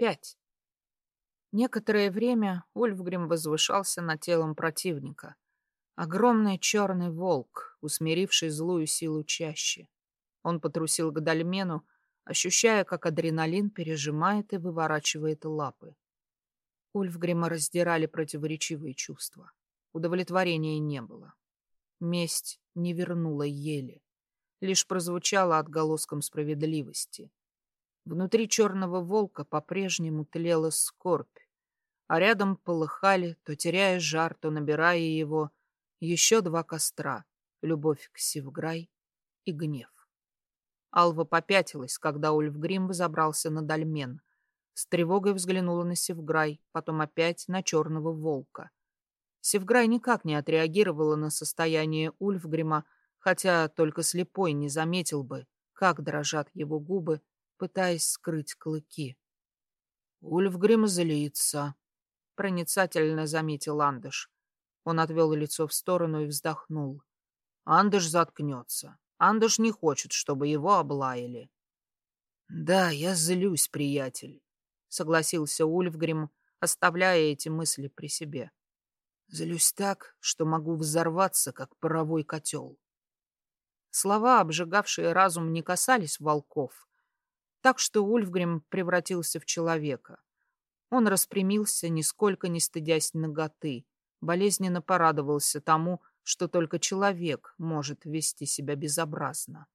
Пять. Некоторое время Ульфгрим возвышался над телом противника. Огромный черный волк, усмиривший злую силу чаще. Он потрусил к дольмену, ощущая, как адреналин пережимает и выворачивает лапы. Ульфгрима раздирали противоречивые чувства. Удовлетворения не было. Месть не вернула еле. Лишь прозвучала отголоском справедливости. Внутри черного волка по-прежнему тлела скорбь, а рядом полыхали, то теряя жар, то набирая его, еще два костра — любовь к Севграй и гнев. Алва попятилась, когда Ульфгрим взобрался на дольмен. С тревогой взглянула на Севграй, потом опять на черного волка. Севграй никак не отреагировала на состояние Ульфгрима, хотя только слепой не заметил бы, как дрожат его губы, пытаясь скрыть клыки. «Ульфгрим злится», — проницательно заметил Андыш. Он отвел лицо в сторону и вздохнул. «Андыш заткнется. Андыш не хочет, чтобы его облаяли». «Да, я злюсь, приятель», — согласился Ульфгрим, оставляя эти мысли при себе. «Злюсь так, что могу взорваться, как паровой котел». Слова, обжигавшие разум, не касались волков, так что Ульфгрим превратился в человека. Он распрямился, нисколько не стыдясь ноготы, болезненно порадовался тому, что только человек может вести себя безобразно,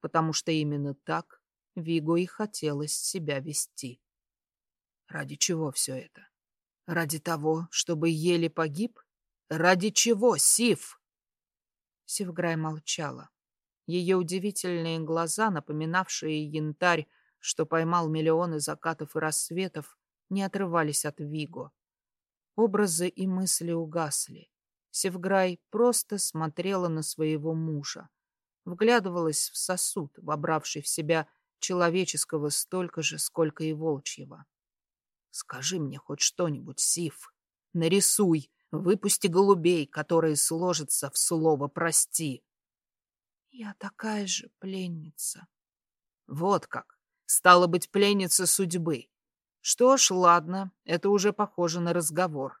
потому что именно так Виго и хотелось себя вести. Ради чего все это? Ради того, чтобы еле погиб? Ради чего, Сив? Сивграй молчала. Ее удивительные глаза, напоминавшие янтарь, что поймал миллионы закатов и рассветов, не отрывались от Виго. Образы и мысли угасли. Севграй просто смотрела на своего мужа, вглядывалась в сосуд, вобравший в себя человеческого столько же, сколько и волчьего. «Скажи мне хоть что-нибудь, Сив. Нарисуй, выпусти голубей, которые сложатся в слово «прости». «Я такая же пленница». «Вот как стала быть пленница судьбы. Что ж, ладно, это уже похоже на разговор.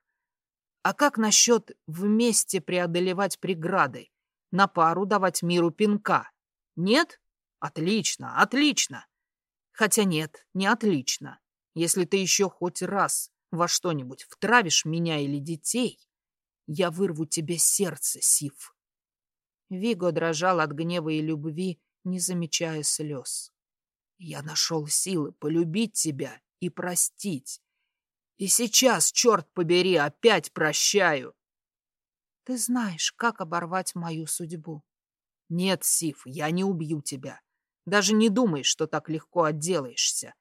А как насчет вместе преодолевать преграды, на пару давать миру пинка? Нет? Отлично, отлично. Хотя нет, не отлично. Если ты еще хоть раз во что-нибудь втравишь меня или детей, я вырву тебе сердце, Сив. Виго дрожал от гнева и любви, не замечая слез. Я нашел силы полюбить тебя и простить. И сейчас, черт побери, опять прощаю. Ты знаешь, как оборвать мою судьбу. Нет, Сиф, я не убью тебя. Даже не думай, что так легко отделаешься.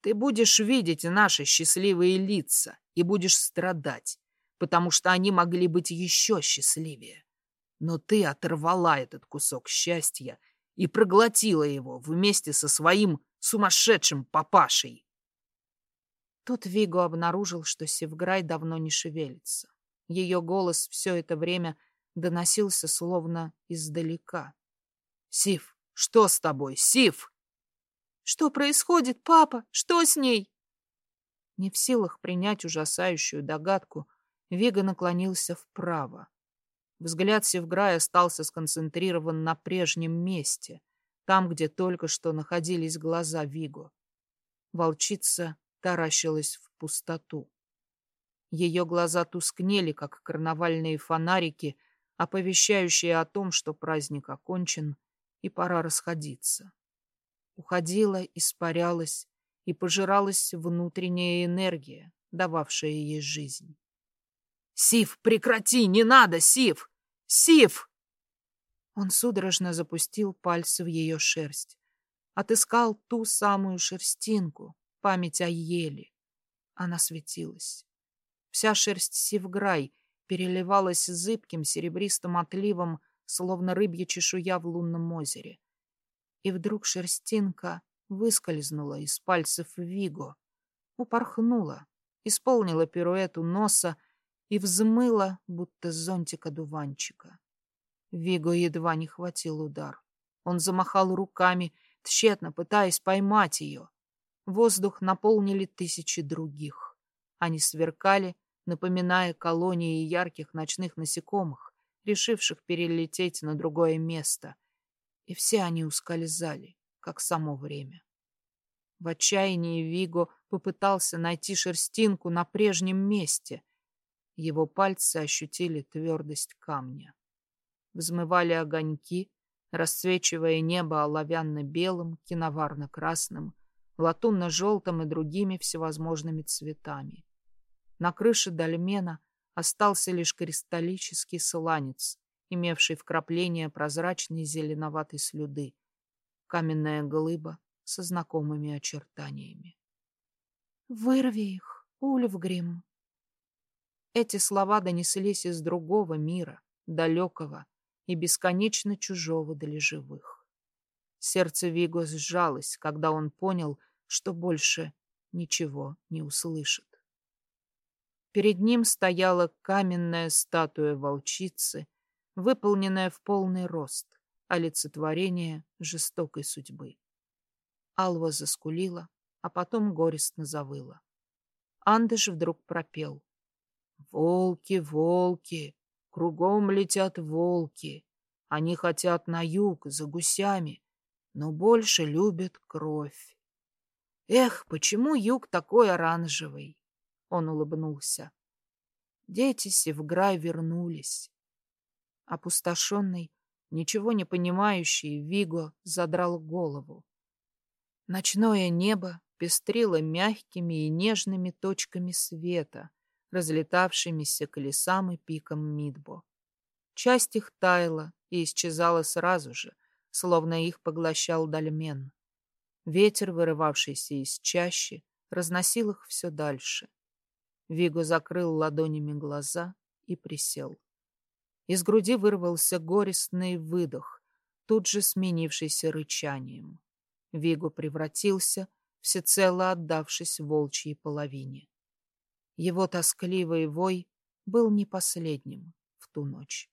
Ты будешь видеть наши счастливые лица и будешь страдать, потому что они могли быть еще счастливее. Но ты оторвала этот кусок счастья и проглотила его вместе со своим сумасшедшим папашей. Тут Виго обнаружил, что Севграй давно не шевелится. Ее голос все это время доносился словно издалека. «Сив, что с тобой, Сив?» «Что происходит, папа? Что с ней?» Не в силах принять ужасающую догадку, Виго наклонился вправо. Взгляд Севграя остался сконцентрирован на прежнем месте, там, где только что находились глаза Виго. Волчица таращилась в пустоту. Ее глаза тускнели, как карнавальные фонарики, оповещающие о том, что праздник окончен и пора расходиться. Уходила, испарялась и пожиралась внутренняя энергия, дававшая ей жизнь. «Сив, прекрати! Не надо, Сив! Сив!» Он судорожно запустил пальцы в ее шерсть. Отыскал ту самую шерстинку, память о еле. Она светилась. Вся шерсть Сивграй переливалась зыбким серебристым отливом, словно рыбья чешуя в лунном озере. И вдруг шерстинка выскользнула из пальцев Виго, упорхнула, исполнила пируэту носа и взмыла, будто зонтик одуванчика. Виго едва не хватил удар. Он замахал руками, тщетно пытаясь поймать ее. воздух наполнили тысячи других. Они сверкали, напоминая колонии ярких ночных насекомых, решивших перелететь на другое место. И все они ускользали, как само время. В отчаянии Виго попытался найти шерстинку на прежнем месте. Его пальцы ощутили твердость камня. Взмывали огоньки, расцвечивая небо оловянно-белым, киноварно-красным, латунно-желтым и другими всевозможными цветами. На крыше дольмена остался лишь кристаллический сланец, имевший вкрапление прозрачной зеленоватой слюды, каменная глыба со знакомыми очертаниями. «Вырви их, Ульфгрим!» Эти слова донеслись из другого мира, далекого и бесконечно чужого для живых. Сердце Виго сжалось, когда он понял, что больше ничего не услышит. Перед ним стояла каменная статуя волчицы, выполненная в полный рост, олицетворение жестокой судьбы. Алва заскулила, а потом горестно завыла. Андыш вдруг пропел. «Волки, волки, кругом летят волки. Они хотят на юг, за гусями, но больше любят кровь. Эх, почему юг такой оранжевый? Он улыбнулся. Дети Севграй вернулись. Опустошенный, ничего не понимающий, Виго задрал голову. Ночное небо пестрило мягкими и нежными точками света, разлетавшимися к лесам и пикам Мидбо. Часть их таяла и исчезала сразу же, словно их поглощал дольмен. Ветер, вырывавшийся из чащи, разносил их все дальше. Виго закрыл ладонями глаза и присел. Из груди вырвался горестный выдох, тут же сменившийся рычанием. Виго превратился, всецело отдавшись волчьей половине. Его тоскливый вой был не последним в ту ночь.